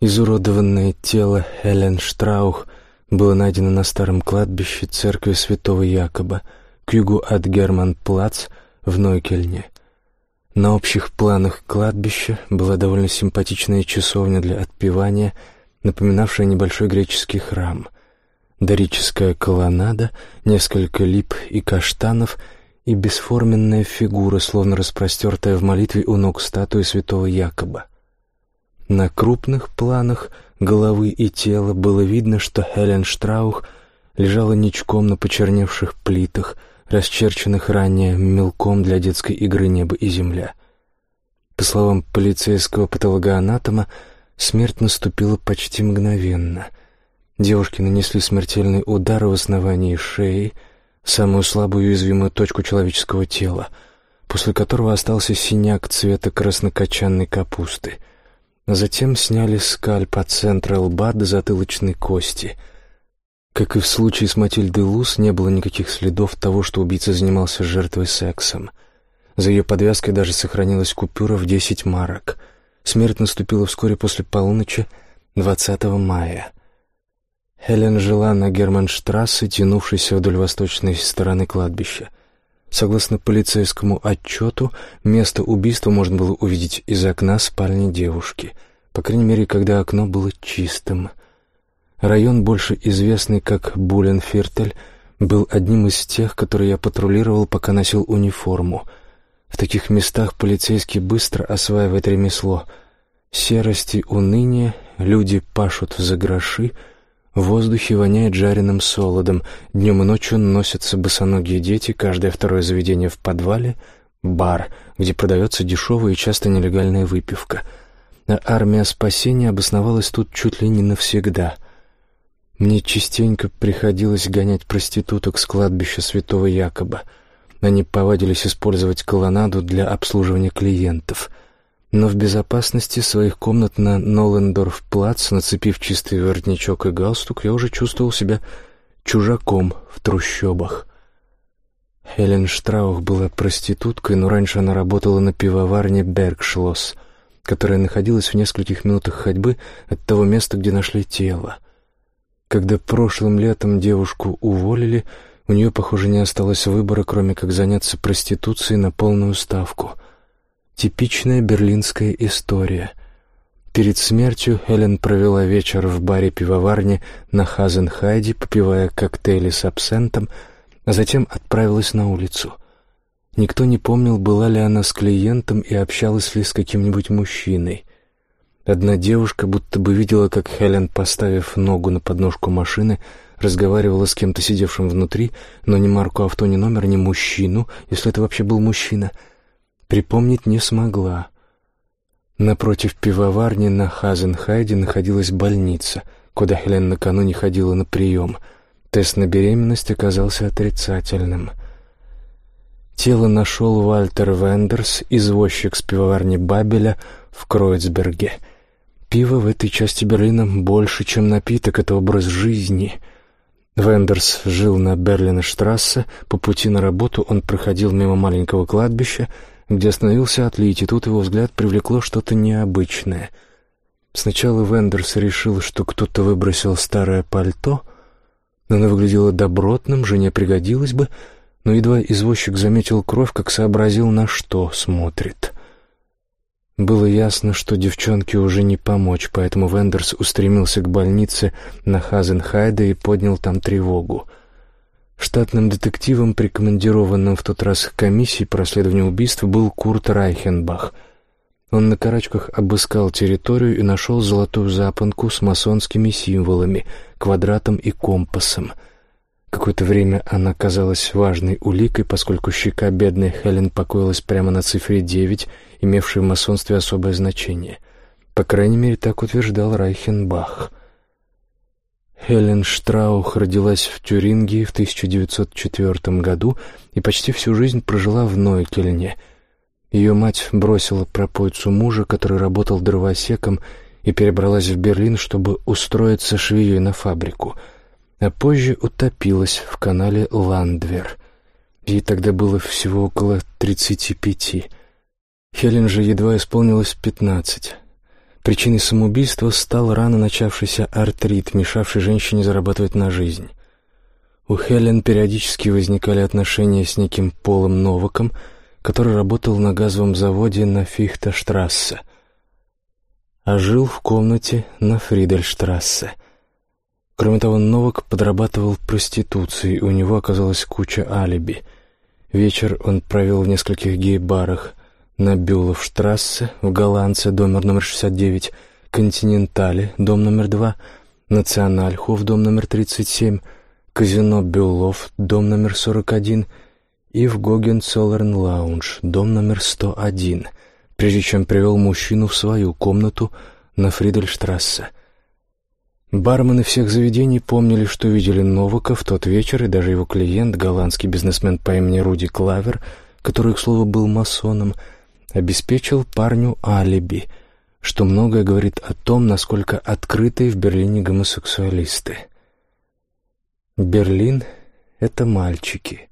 Изуродованное тело Хелен Штраух было найдено на старом кладбище церкви святого Якоба к югу от Герман-Плац в Нойкельне. На общих планах кладбища была довольно симпатичная часовня для отпевания, напоминавшая небольшой греческий храм. Дорическая колоннада, несколько лип и каштанов и бесформенная фигура, словно распростертая в молитве у ног статуи святого Якоба. На крупных планах головы и тела было видно, что Хелен Штраух лежала ничком на почерневших плитах, расчерченных ранее мелком для детской игры «Небо и земля». По словам полицейского патологоанатома, смерть наступила почти мгновенно. Девушке нанесли смертельный удар в основании шеи, самую слабую и уязвимую точку человеческого тела, после которого остался синяк цвета краснокочанной капусты — Затем сняли скальп от центра лба до затылочной кости. Как и в случае с Матильдой Лус, не было никаких следов того, что убийца занимался жертвой сексом. За ее подвязкой даже сохранилась купюра в десять марок. Смерть наступила вскоре после полуночи 20 мая. Хелен жила на Германштрассе, тянувшейся вдоль восточной стороны кладбища. Согласно полицейскому отчету, место убийства можно было увидеть из окна спальни девушки, по крайней мере, когда окно было чистым. Район, больше известный как Буленфиртель, был одним из тех, которые я патрулировал, пока носил униформу. В таких местах полицейский быстро осваивает ремесло. Серость и уныние, люди пашут за гроши — в воздухе воняет жареным солодом. Днем и ночью носятся босоногие дети, каждое второе заведение в подвале — бар, где продается дешевая и часто нелегальная выпивка. А армия спасения обосновалась тут чуть ли не навсегда. Мне частенько приходилось гонять проституток с кладбища святого Якоба. Они повадились использовать колоннаду для обслуживания клиентов — но в безопасности своих комнат на Ноллендорф-плац, нацепив чистый воротничок и галстук, я уже чувствовал себя чужаком в трущобах. Хелен Штраух была проституткой, но раньше она работала на пивоварне «Бергшлосс», которая находилась в нескольких минутах ходьбы от того места, где нашли тело. Когда прошлым летом девушку уволили, у нее, похоже, не осталось выбора, кроме как заняться проституцией на полную ставку — Типичная берлинская история. Перед смертью Эллен провела вечер в баре-пивоварне на Хазенхайде, попивая коктейли с абсентом, а затем отправилась на улицу. Никто не помнил, была ли она с клиентом и общалась ли с каким-нибудь мужчиной. Одна девушка будто бы видела, как Хелен, поставив ногу на подножку машины, разговаривала с кем-то сидевшим внутри, но ни марку авто, ни номер, ни мужчину, если это вообще был мужчина — припомнить не смогла. Напротив пивоварни на Хазенхайде находилась больница, куда Хелен накануне ходила на прием. Тест на беременность оказался отрицательным. Тело нашел Вальтер Вендерс, извозчик с пивоварни Бабеля в Кройцберге. Пиво в этой части Берлина больше, чем напиток, это образ жизни — Вендерс жил на Берлинштрассе. По пути на работу он проходил мимо маленького кладбища, где остановился отлить, и тут его взгляд привлекло что-то необычное. Сначала Вендерс решил, что кто-то выбросил старое пальто. Оно выглядело добротным, жене пригодилось бы, но едва извозчик заметил кровь, как сообразил, на что смотрит. Было ясно, что девчонке уже не помочь, поэтому Вендерс устремился к больнице на Хазенхайде и поднял там тревогу — Штатным детективом, прикомандированным в тот раз к комиссии по расследованию убийства, был Курт Райхенбах. Он на карачках обыскал территорию и нашел золотую запонку с масонскими символами, квадратом и компасом. Какое-то время она казалась важной уликой, поскольку щека бедной Хелен покоилась прямо на цифре 9, имевшей в масонстве особое значение. По крайней мере, так утверждал Райхенбах — Хелен Штраух родилась в Тюрингии в 1904 году и почти всю жизнь прожила в Нойкельне. Ее мать бросила пропойцу мужа, который работал дровосеком, и перебралась в Берлин, чтобы устроиться швеей на фабрику, а позже утопилась в канале Ландвер. Ей тогда было всего около тридцати пяти. Хелен же едва исполнилось пятнадцать. Причиной самоубийства стал рано начавшийся артрит, мешавший женщине зарабатывать на жизнь. У Хелен периодически возникали отношения с неким Полом Новаком, который работал на газовом заводе на Фихташтрассе, а жил в комнате на Фридельштрассе. Кроме того, Новак подрабатывал проституцией, у него оказалась куча алиби. Вечер он провел в нескольких гей-барах на Бюловштрассе, в Голландце, дом номер 69, Континентале, дом номер 2, Национальхоф, дом номер 37, казино Бюлов, дом номер 41 и в Гогенцоллерн Лаунж, дом номер 101, прежде чем привел мужчину в свою комнату на Фридельштрассе. Бармены всех заведений помнили, что видели Новака в тот вечер, и даже его клиент, голландский бизнесмен по имени Руди Клавер, который, к слову, был масоном, обеспечил парню алиби, что многое говорит о том, насколько открыты в Берлине гомосексуалисты. Берлин — это мальчики.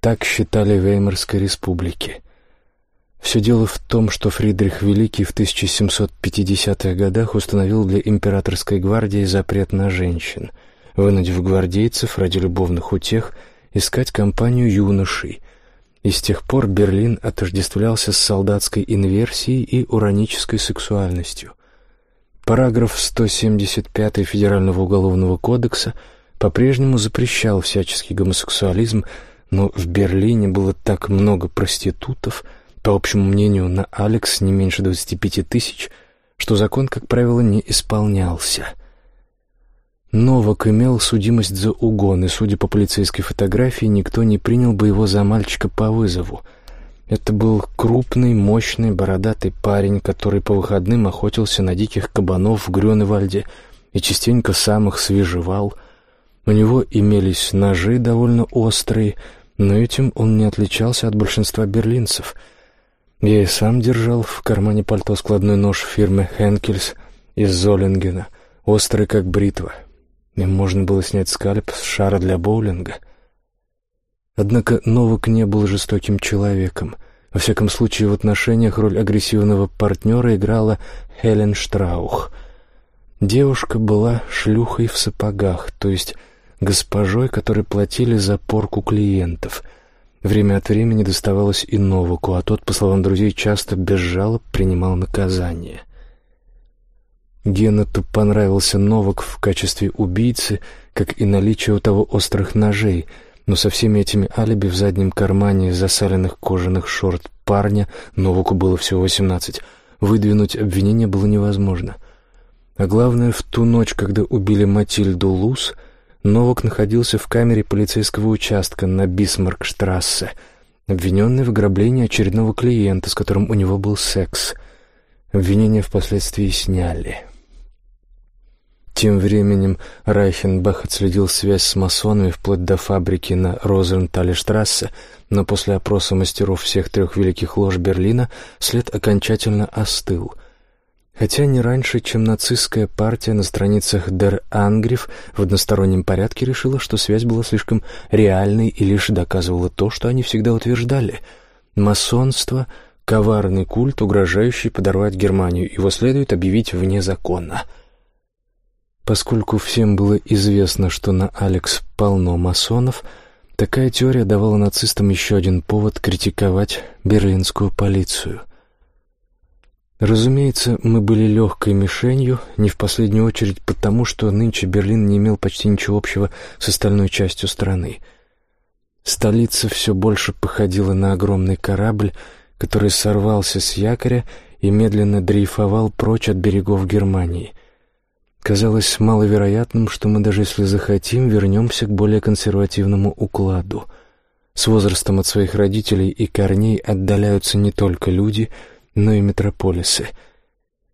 Так считали в Веймарской республике. Все дело в том, что Фридрих Великий в 1750-х годах установил для императорской гвардии запрет на женщин, вынудив гвардейцев ради любовных утех искать компанию юношей, и с тех пор Берлин отождествлялся с солдатской инверсией и уранической сексуальностью. Параграф 175 Федерального уголовного кодекса – по-прежнему запрещал всяческий гомосексуализм, но в Берлине было так много проститутов, по общему мнению, на Алекс не меньше 25 тысяч, что закон, как правило, не исполнялся. Новак имел судимость за угон, и, судя по полицейской фотографии, никто не принял бы его за мальчика по вызову. Это был крупный, мощный, бородатый парень, который по выходным охотился на диких кабанов в Грюневальде и частенько сам их свежевал – у него имелись ножи довольно острые, но этим он не отличался от большинства берлинцев. Я и сам держал в кармане пальто складной нож фирмы «Хенкельс» из Золингена, острый как бритва. Им можно было снять скальп с шара для боулинга. Однако Новак не был жестоким человеком. Во всяком случае, в отношениях роль агрессивного партнера играла Хелен Штраух. Девушка была шлюхой в сапогах, то есть госпожой, которой платили за порку клиентов. Время от времени доставалось и Новаку, а тот, по словам друзей, часто без жалоб принимал наказание. Геннету понравился Новак в качестве убийцы, как и наличие у того острых ножей, но со всеми этими алиби в заднем кармане засаленных кожаных шорт парня Новаку было всего восемнадцать. Выдвинуть обвинение было невозможно. А главное, в ту ночь, когда убили Матильду Лус — Новак находился в камере полицейского участка на Бисмаркштрассе, обвиненный в ограблении очередного клиента, с которым у него был секс. Обвинение впоследствии сняли. Тем временем Райхенбах отследил связь с масонами вплоть до фабрики на Розенталештрассе, но после опроса мастеров всех трех великих лож Берлина след окончательно остыл — Хотя не раньше, чем нацистская партия на страницах Дер Ангриф в одностороннем порядке решила, что связь была слишком реальной и лишь доказывала то, что они всегда утверждали. Масонство — коварный культ, угрожающий подорвать Германию, его следует объявить вне закона. Поскольку всем было известно, что на Алекс полно масонов, такая теория давала нацистам еще один повод критиковать берлинскую полицию — Разумеется, мы были легкой мишенью, не в последнюю очередь потому, что нынче Берлин не имел почти ничего общего с остальной частью страны. Столица все больше походила на огромный корабль, который сорвался с якоря и медленно дрейфовал прочь от берегов Германии. Казалось маловероятным, что мы даже если захотим, вернемся к более консервативному укладу. С возрастом от своих родителей и корней отдаляются не только люди — но и метрополисы.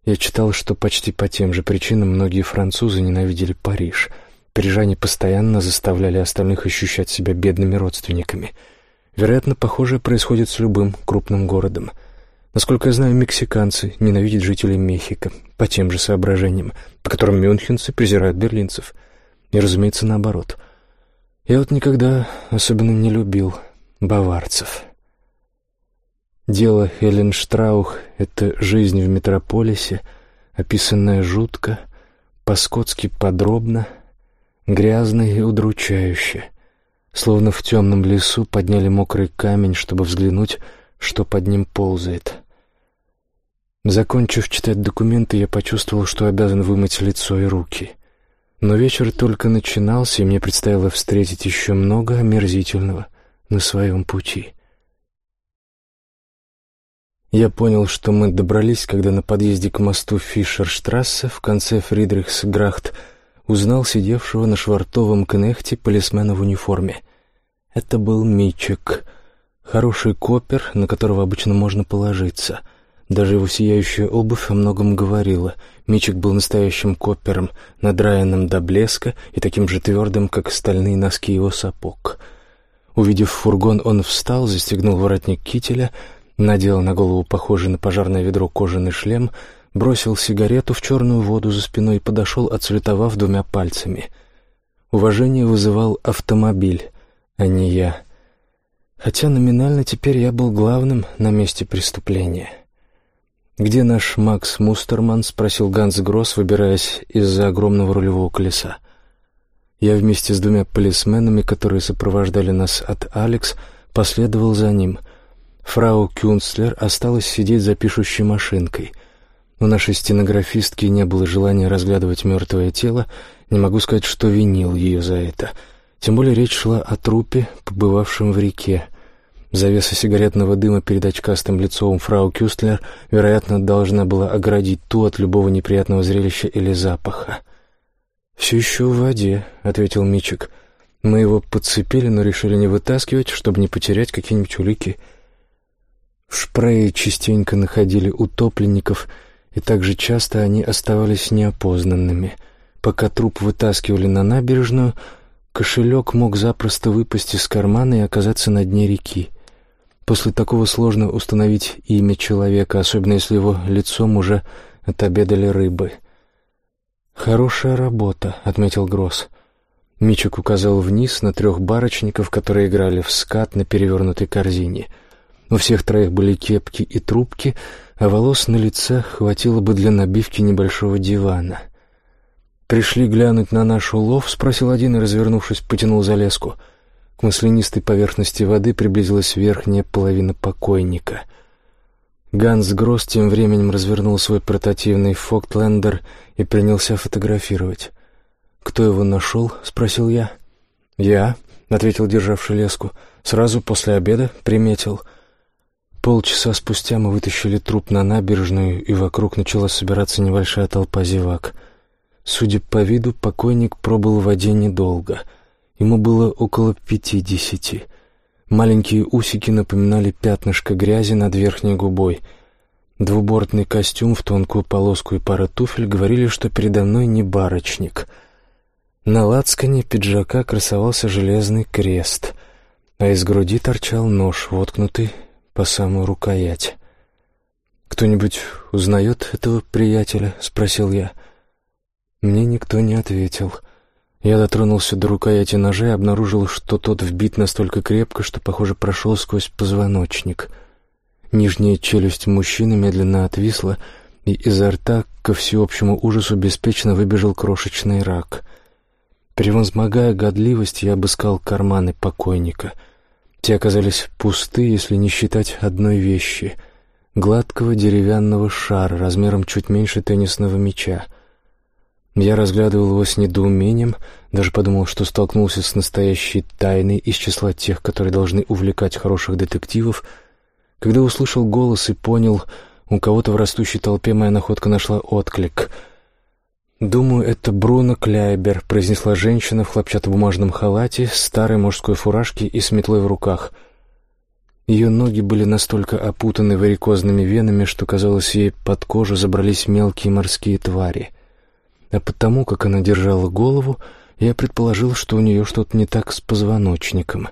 Я читал, что почти по тем же причинам многие французы ненавидели Париж. Парижане постоянно заставляли остальных ощущать себя бедными родственниками. Вероятно, похожее происходит с любым крупным городом. Насколько я знаю, мексиканцы ненавидят жителей Мехико по тем же соображениям, по которым мюнхенцы презирают берлинцев. И, разумеется, наоборот. Я вот никогда особенно не любил баварцев». Дело Хелен Штраух — это жизнь в метрополисе, описанная жутко, по-скотски подробно, грязно и удручающе. Словно в темном лесу подняли мокрый камень, чтобы взглянуть, что под ним ползает. Закончив читать документы, я почувствовал, что обязан вымыть лицо и руки. Но вечер только начинался, и мне предстояло встретить еще много омерзительного на своем пути. Я понял, что мы добрались, когда на подъезде к мосту Фишерштрассе в конце Фридрихсграхт узнал сидевшего на швартовом кнехте полисмена в униформе. Это был Мичек, хороший копер, на которого обычно можно положиться. Даже его сияющая обувь о многом говорила. Мичек был настоящим коппером, надраенным до блеска и таким же твердым, как стальные носки его сапог. Увидев фургон, он встал, застегнул воротник кителя — надел на голову похожий на пожарное ведро кожаный шлем, бросил сигарету в черную воду за спиной и подошел, отсалютовав двумя пальцами. Уважение вызывал автомобиль, а не я. Хотя номинально теперь я был главным на месте преступления. «Где наш Макс Мустерман?» — спросил Ганс Гросс, выбираясь из-за огромного рулевого колеса. Я вместе с двумя полисменами, которые сопровождали нас от Алекс, последовал за ним — Фрау Кюнцлер осталась сидеть за пишущей машинкой. У нашей стенографистки не было желания разглядывать мертвое тело, не могу сказать, что винил ее за это. Тем более речь шла о трупе, побывавшем в реке. Завеса сигаретного дыма перед очкастым лицом фрау Кюстлер, вероятно, должна была оградить ту от любого неприятного зрелища или запаха. «Все еще в воде», — ответил Мичик. «Мы его подцепили, но решили не вытаскивать, чтобы не потерять какие-нибудь улики». В Шпрее частенько находили утопленников, и также часто они оставались неопознанными. Пока труп вытаскивали на набережную, кошелек мог запросто выпасть из кармана и оказаться на дне реки. После такого сложно установить имя человека, особенно если его лицом уже отобедали рыбы. «Хорошая работа», — отметил Гросс. Мичик указал вниз на трех барочников, которые играли в скат на перевернутой корзине — у всех троих были кепки и трубки, а волос на лице хватило бы для набивки небольшого дивана. «Пришли глянуть на наш улов?» — спросил один и, развернувшись, потянул за леску. К маслянистой поверхности воды приблизилась верхняя половина покойника. Ганс Гросс тем временем развернул свой портативный «Фоктлендер» и принялся фотографировать. «Кто его нашел?» — спросил я. «Я», — ответил державший леску, — «сразу после обеда приметил». Полчаса спустя мы вытащили труп на набережную, и вокруг начала собираться небольшая толпа зевак. Судя по виду, покойник пробыл в воде недолго. Ему было около пятидесяти. Маленькие усики напоминали пятнышко грязи над верхней губой. Двубортный костюм в тонкую полоску и пара туфель говорили, что передо мной не барочник. На лацкане пиджака красовался железный крест, а из груди торчал нож, воткнутый по самую рукоять. «Кто-нибудь узнает этого приятеля?» — спросил я. Мне никто не ответил. Я дотронулся до рукояти ножа и обнаружил, что тот вбит настолько крепко, что, похоже, прошел сквозь позвоночник. Нижняя челюсть мужчины медленно отвисла, и изо рта, ко всеобщему ужасу, беспечно выбежал крошечный рак. Превозмогая годливость, я обыскал карманы покойника — те оказались пусты, если не считать одной вещи — гладкого деревянного шара размером чуть меньше теннисного мяча. Я разглядывал его с недоумением, даже подумал, что столкнулся с настоящей тайной из числа тех, которые должны увлекать хороших детективов, когда услышал голос и понял, у кого-то в растущей толпе моя находка нашла отклик — «Думаю, это Бруно Кляйбер», — произнесла женщина в хлопчатобумажном халате, старой мужской фуражке и с метлой в руках. Ее ноги были настолько опутаны варикозными венами, что, казалось, ей под кожу забрались мелкие морские твари. А потому, как она держала голову, я предположил, что у нее что-то не так с позвоночником.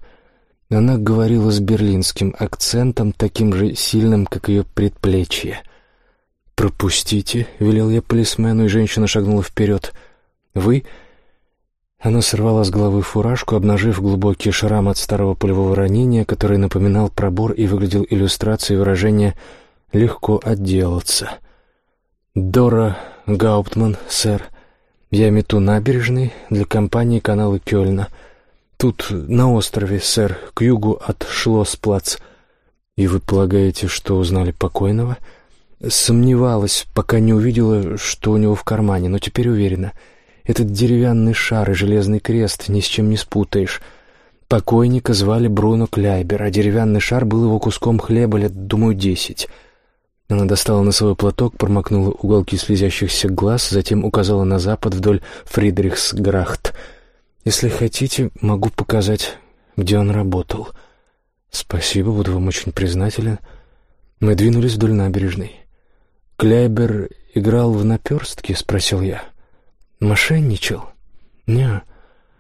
Она говорила с берлинским акцентом, таким же сильным, как ее предплечье — «Пропустите», — велел я полисмену, и женщина шагнула вперед. «Вы...» Она сорвала с головы фуражку, обнажив глубокий шрам от старого пулевого ранения, который напоминал пробор и выглядел иллюстрацией выражения «легко отделаться». «Дора Гауптман, сэр. Я мету набережной для компании канала Кёльна. Тут, на острове, сэр, к югу от Шлосплац. И вы полагаете, что узнали покойного? Сомневалась, пока не увидела, что у него в кармане, но теперь уверена. Этот деревянный шар и железный крест ни с чем не спутаешь. Покойника звали Бруно Кляйбер, а деревянный шар был его куском хлеба лет, думаю, десять. Она достала носовой платок, промокнула уголки слезящихся глаз, затем указала на запад вдоль Фридрихсграхт. «Если хотите, могу показать, где он работал». «Спасибо, буду вам очень признателен». Мы двинулись вдоль набережной. «Кляйбер играл в наперстки?» — спросил я. «Мошенничал?» «Не,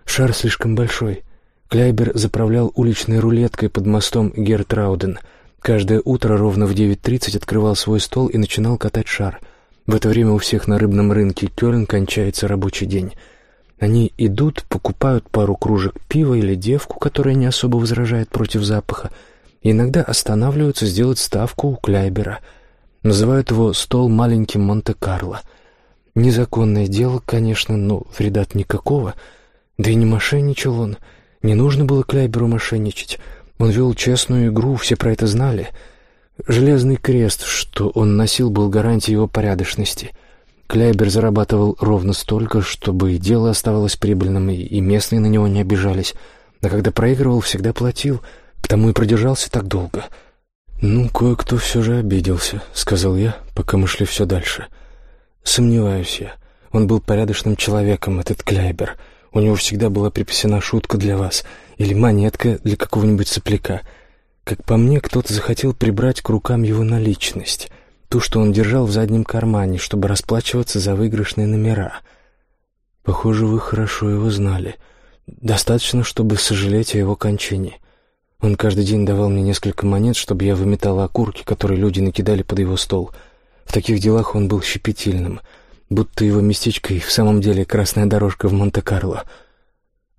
шар слишком большой. Кляйбер заправлял уличной рулеткой под мостом Гертрауден. Каждое утро ровно в 9.30 открывал свой стол и начинал катать шар. В это время у всех на рыбном рынке Кёльн кончается рабочий день. Они идут, покупают пару кружек пива или девку, которая не особо возражает против запаха, и иногда останавливаются сделать ставку у Кляйбера. Называют его «стол маленьким Монте-Карло». Незаконное дело, конечно, но вреда никакого. Да и не мошенничал он — не нужно было Кляйберу мошенничать. Он вел честную игру, все про это знали. Железный крест, что он носил, был гарантией его порядочности. Кляйбер зарабатывал ровно столько, чтобы и дело оставалось прибыльным, и местные на него не обижались. А когда проигрывал, всегда платил, потому и продержался так долго. «Ну, кое-кто все же обиделся», — сказал я, пока мы шли все дальше. «Сомневаюсь я. Он был порядочным человеком, этот Кляйбер». У него всегда была припасена шутка для вас или монетка для какого-нибудь сопляка. Как по мне, кто-то захотел прибрать к рукам его наличность, ту, что он держал в заднем кармане, чтобы расплачиваться за выигрышные номера. Похоже, вы хорошо его знали. Достаточно, чтобы сожалеть о его кончине. Он каждый день давал мне несколько монет, чтобы я выметала окурки, которые люди накидали под его стол. В таких делах он был щепетильным — будто его местечко и в самом деле красная дорожка в Монте-Карло.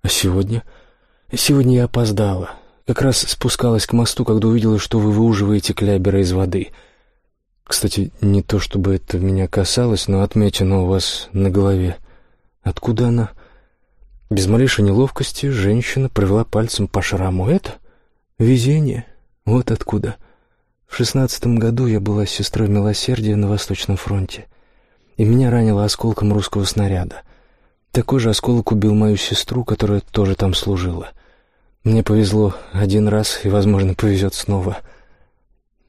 А сегодня? Сегодня я опоздала. Как раз спускалась к мосту, когда увидела, что вы выуживаете Клябера из воды. Кстати, не то чтобы это меня касалось, но отмечено у вас на голове. Откуда она? Без малейшей неловкости женщина провела пальцем по шраму. Это везение. Вот откуда. В шестнадцатом году я была сестрой милосердия на Восточном фронте и меня ранило осколком русского снаряда. Такой же осколок убил мою сестру, которая тоже там служила. Мне повезло один раз, и, возможно, повезет снова.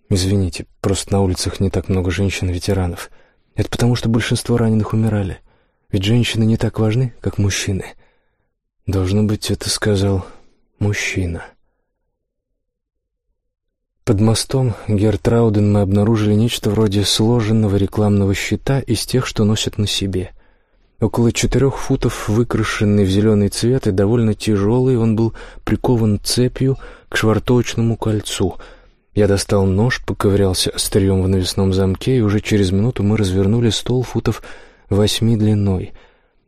Извините, просто на улицах не так много женщин-ветеранов. Это потому, что большинство раненых умирали. Ведь женщины не так важны, как мужчины. Должно быть, это сказал мужчина. Под мостом Гертрауден мы обнаружили нечто вроде сложенного рекламного щита из тех, что носят на себе. Около четырех футов, выкрашенный в зеленый цвет и довольно тяжелый, он был прикован цепью к швартовочному кольцу. Я достал нож, поковырялся острием в навесном замке, и уже через минуту мы развернули стол футов восьми длиной.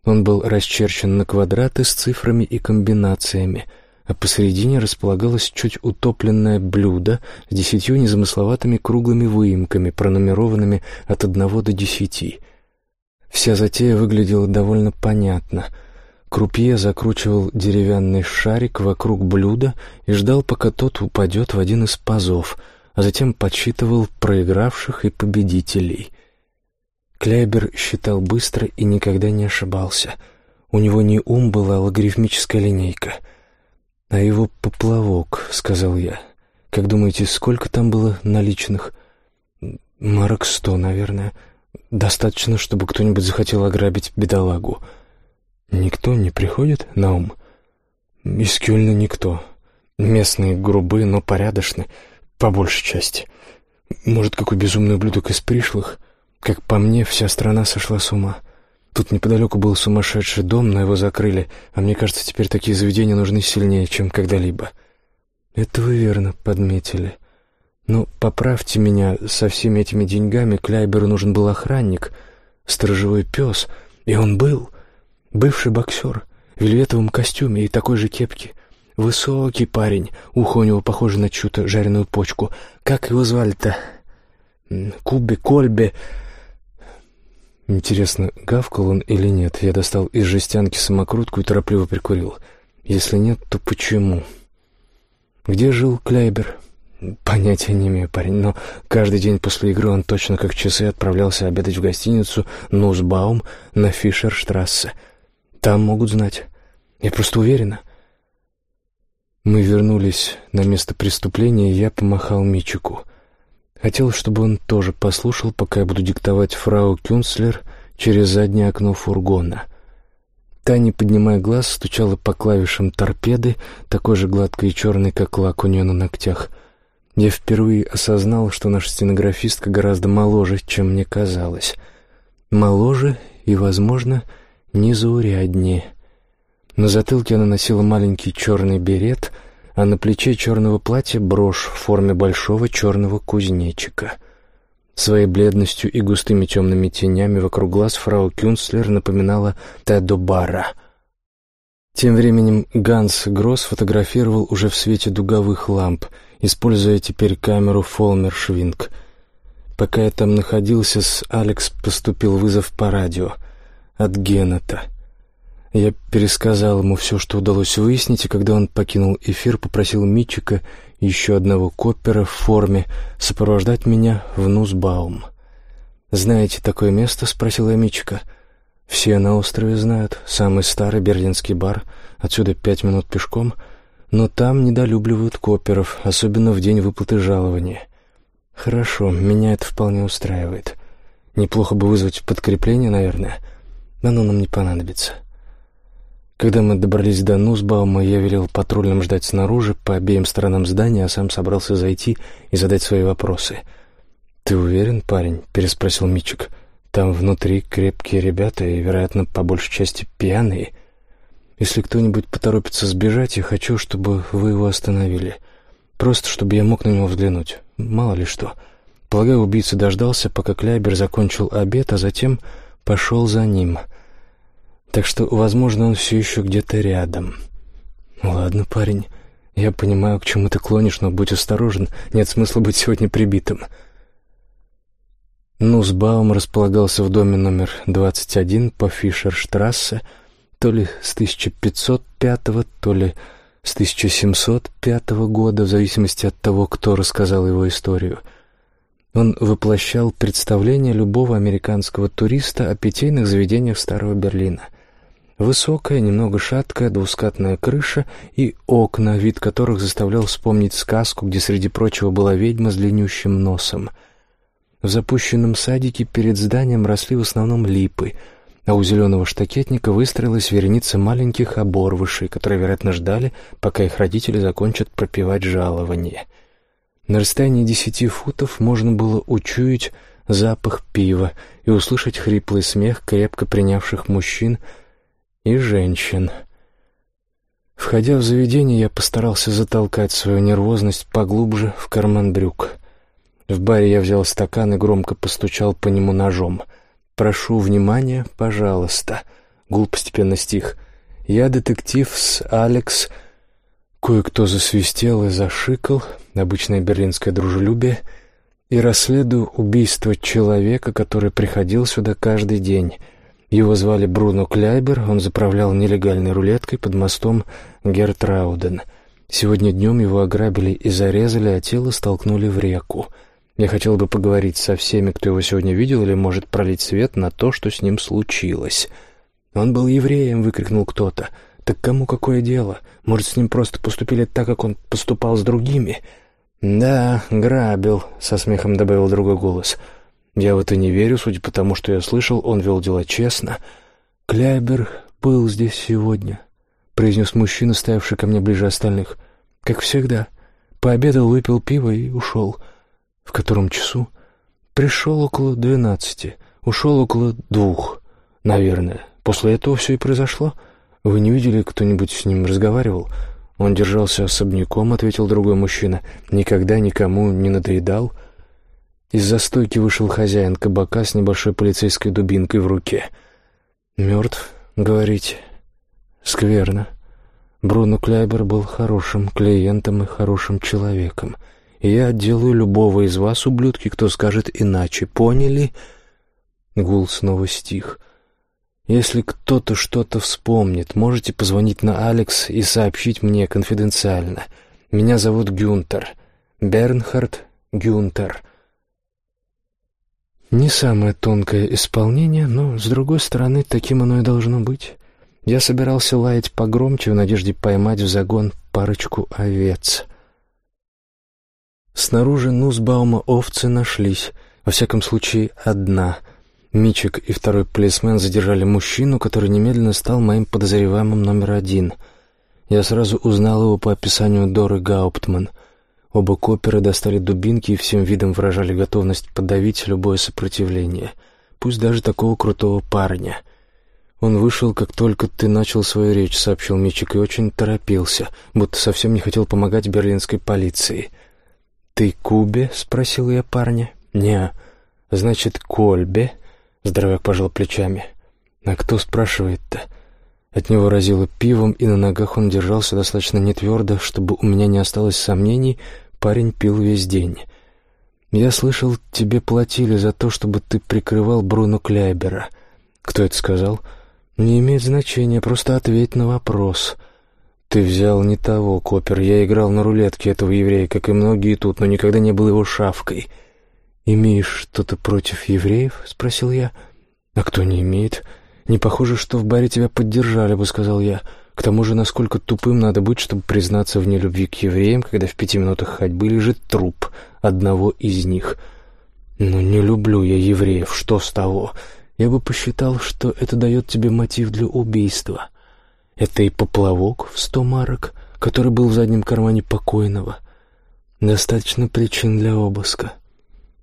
Он был расчерчен на квадраты с цифрами и комбинациями — а посередине располагалось чуть утопленное блюдо с десятью незамысловатыми круглыми выемками, пронумерованными от одного до десяти. Вся затея выглядела довольно понятно. Крупье закручивал деревянный шарик вокруг блюда и ждал, пока тот упадет в один из пазов, а затем подсчитывал проигравших и победителей. Кляйбер считал быстро и никогда не ошибался. У него не ум была логарифмическая линейка — «А его поплавок», — сказал я. «Как думаете, сколько там было наличных?» «Марок сто, наверное. Достаточно, чтобы кто-нибудь захотел ограбить бедолагу». «Никто не приходит на ум?» «Из Кёльна никто. Местные грубые, но порядочны, по большей части. Может, какой безумный ублюдок из пришлых? Как по мне, вся страна сошла с ума». Тут неподалеку был сумасшедший дом, но его закрыли, а мне кажется, теперь такие заведения нужны сильнее, чем когда-либо. Это вы верно подметили. Но поправьте меня, со всеми этими деньгами Кляйберу нужен был охранник, сторожевой пес, и он был. Бывший боксер, в вельветовом костюме и такой же кепке. Высокий парень, ухо у него похоже на чью-то жареную почку. Как его звали-то? Кубе, Кольбе... Интересно, гавкал он или нет? Я достал из жестянки самокрутку и торопливо прикурил. Если нет, то почему? Где жил Клейбер? Понятия не имею, парень, но каждый день после игры он точно как часы отправлялся обедать в гостиницу «Нусбаум» на Фишерштрассе. Там могут знать. Я просто уверена. Мы вернулись на место преступления, и я помахал Мичику. Хотел, чтобы он тоже послушал, пока я буду диктовать фрау Кюнслер через заднее окно фургона. Та, не поднимая глаз, стучала по клавишам торпеды, такой же гладкой и черной, как лак у нее на ногтях. Я впервые осознал, что наша стенографистка гораздо моложе, чем мне казалось. Моложе и, возможно, незауряднее. На затылке она носила маленький черный берет, а на плече черного платья брошь в форме большого черного кузнечика. Своей бледностью и густыми темными тенями вокруг глаз фрау Кюнслер напоминала Тедо Барра. Тем временем Ганс Гросс фотографировал уже в свете дуговых ламп, используя теперь камеру Фолмершвинг. Пока я там находился, с Алекс поступил вызов по радио от Гената — я пересказал ему все, что удалось выяснить, и когда он покинул эфир, попросил Митчика, еще одного коппера в форме, сопровождать меня в Нусбаум. «Знаете такое место?» — спросил я Митчика. «Все на острове знают. Самый старый берлинский бар. Отсюда пять минут пешком. Но там недолюбливают копперов, особенно в день выплаты жалования. Хорошо, меня это вполне устраивает. Неплохо бы вызвать подкрепление, наверное. но Оно нам не понадобится». Когда мы добрались до Нусбаума, я велел патрульным ждать снаружи, по обеим сторонам здания, а сам собрался зайти и задать свои вопросы. «Ты уверен, парень?» — переспросил Мичик. «Там внутри крепкие ребята и, вероятно, по большей части пьяные. Если кто-нибудь поторопится сбежать, я хочу, чтобы вы его остановили. Просто, чтобы я мог на него взглянуть. Мало ли что. Полагаю, убийца дождался, пока Кляйбер закончил обед, а затем пошел за ним». Так что, возможно, он все еще где-то рядом. Ладно, парень, я понимаю, к чему ты клонишь, но будь осторожен, нет смысла быть сегодня прибитым. Нусбаум располагался в доме номер 21 по Фишерштрассе, то ли с 1505, то ли с 1705 года, в зависимости от того, кто рассказал его историю. Он воплощал представление любого американского туриста о питейных заведениях Старого Берлина. Высокая, немного шаткая двускатная крыша и окна, вид которых заставлял вспомнить сказку, где среди прочего была ведьма с длиннющим носом. В запущенном садике перед зданием росли в основном липы, а у зеленого штакетника выстроилась вереница маленьких оборвышей, которые, вероятно, ждали, пока их родители закончат пропивать жалование. На расстоянии десяти футов можно было учуять запах пива и услышать хриплый смех крепко принявших мужчин — и женщин. Входя в заведение, я постарался затолкать свою нервозность поглубже в карман брюк. В баре я взял стакан и громко постучал по нему ножом. «Прошу внимания, пожалуйста». Гул постепенно стих. «Я детектив с Алекс...» Кое-кто засвистел и зашикал, обычное берлинское дружелюбие, и расследую убийство человека, который приходил сюда каждый день — его звали Бруно Кляйбер, он заправлял нелегальной рулеткой под мостом Гертрауден. Сегодня днем его ограбили и зарезали, а тело столкнули в реку. Я хотел бы поговорить со всеми, кто его сегодня видел или может пролить свет на то, что с ним случилось. «Он был евреем!» — выкрикнул кто-то. «Так кому какое дело? Может, с ним просто поступили так, как он поступал с другими?» «Да, грабил», — со смехом добавил другой голос. «Да». Я в это не верю, судя по тому, что я слышал, он вел дела честно. «Кляйбер был здесь сегодня», — произнес мужчина, стоявший ко мне ближе остальных. «Как всегда. Пообедал, выпил пиво и ушел. В котором часу? Пришел около двенадцати. Ушел около двух, наверное. После этого все и произошло. Вы не видели, кто-нибудь с ним разговаривал?» «Он держался особняком», — ответил другой мужчина. «Никогда никому не надоедал». Из-за стойки вышел хозяин кабака с небольшой полицейской дубинкой в руке. «Мертв, говорите?» «Скверно. Бруно Кляйбер был хорошим клиентом и хорошим человеком. Я отделаю любого из вас, ублюдки, кто скажет иначе. Поняли?» Гул снова стих. «Если кто-то что-то вспомнит, можете позвонить на Алекс и сообщить мне конфиденциально. Меня зовут Гюнтер. Бернхард Гюнтер». Не самое тонкое исполнение, но, с другой стороны, таким оно и должно быть. Я собирался лаять погромче в надежде поймать в загон парочку овец. Снаружи Нусбаума овцы нашлись, во всяком случае, одна. Мичик и второй полисмен задержали мужчину, который немедленно стал моим подозреваемым номер один. Я сразу узнал его по описанию Доры Гауптман. Оба копера достали дубинки и всем видом выражали готовность подавить любое сопротивление, пусть даже такого крутого парня. «Он вышел, как только ты начал свою речь», — сообщил Мичик, и очень торопился, будто совсем не хотел помогать берлинской полиции. «Ты Кубе?» — спросил я парня. «Не, значит, Кольбе?» — здоровяк пожал плечами. «А кто спрашивает-то?» От него разило пивом, и на ногах он держался достаточно нетвердо, чтобы у меня не осталось сомнений, парень пил весь день. «Я слышал, тебе платили за то, чтобы ты прикрывал Бруно Кляйбера». «Кто это сказал?» «Не имеет значения, просто ответь на вопрос». «Ты взял не того, Копер. Я играл на рулетке этого еврея, как и многие тут, но никогда не был его шавкой». «Имеешь что-то против евреев?» — спросил я. «А кто не имеет? Не похоже, что в баре тебя поддержали бы», — сказал я. «К тому же, насколько тупым надо быть, чтобы признаться в нелюбви к евреям, когда в пяти минутах ходьбы лежит труп одного из них». «Ну, не люблю я евреев, что с того? Я бы посчитал, что это дает тебе мотив для убийства». Это и поплавок в сто марок, который был в заднем кармане покойного. Достаточно причин для обыска.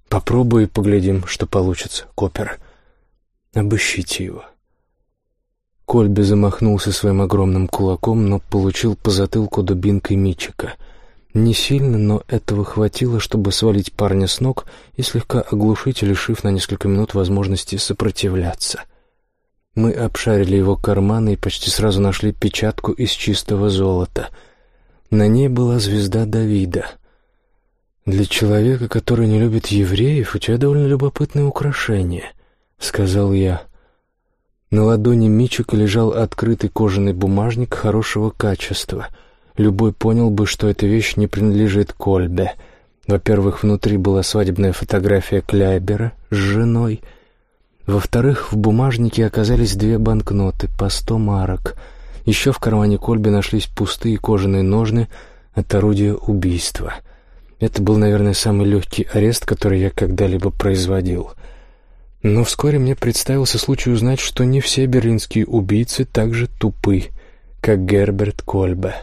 Попробуй и поглядим, что получится, Копер. Обыщите его. Кольби замахнулся своим огромным кулаком, но получил по затылку дубинкой Мичика. Не сильно, но этого хватило, чтобы свалить парня с ног и слегка оглушить, лишив на несколько минут возможности сопротивляться. Мы обшарили его карманы и почти сразу нашли печатку из чистого золота. На ней была звезда Давида. «Для человека, который не любит евреев, у тебя довольно любопытное украшение», — сказал я. На ладони Мичика лежал открытый кожаный бумажник хорошего качества. Любой понял бы, что эта вещь не принадлежит Кольбе. Во-первых, внутри была свадебная фотография Кляйбера с женой — во-вторых, в бумажнике оказались две банкноты по сто марок. Еще в кармане Кольби нашлись пустые кожаные ножны от орудия убийства. Это был, наверное, самый легкий арест, который я когда-либо производил. Но вскоре мне представился случай узнать, что не все берлинские убийцы так же тупы, как Герберт Кольбе.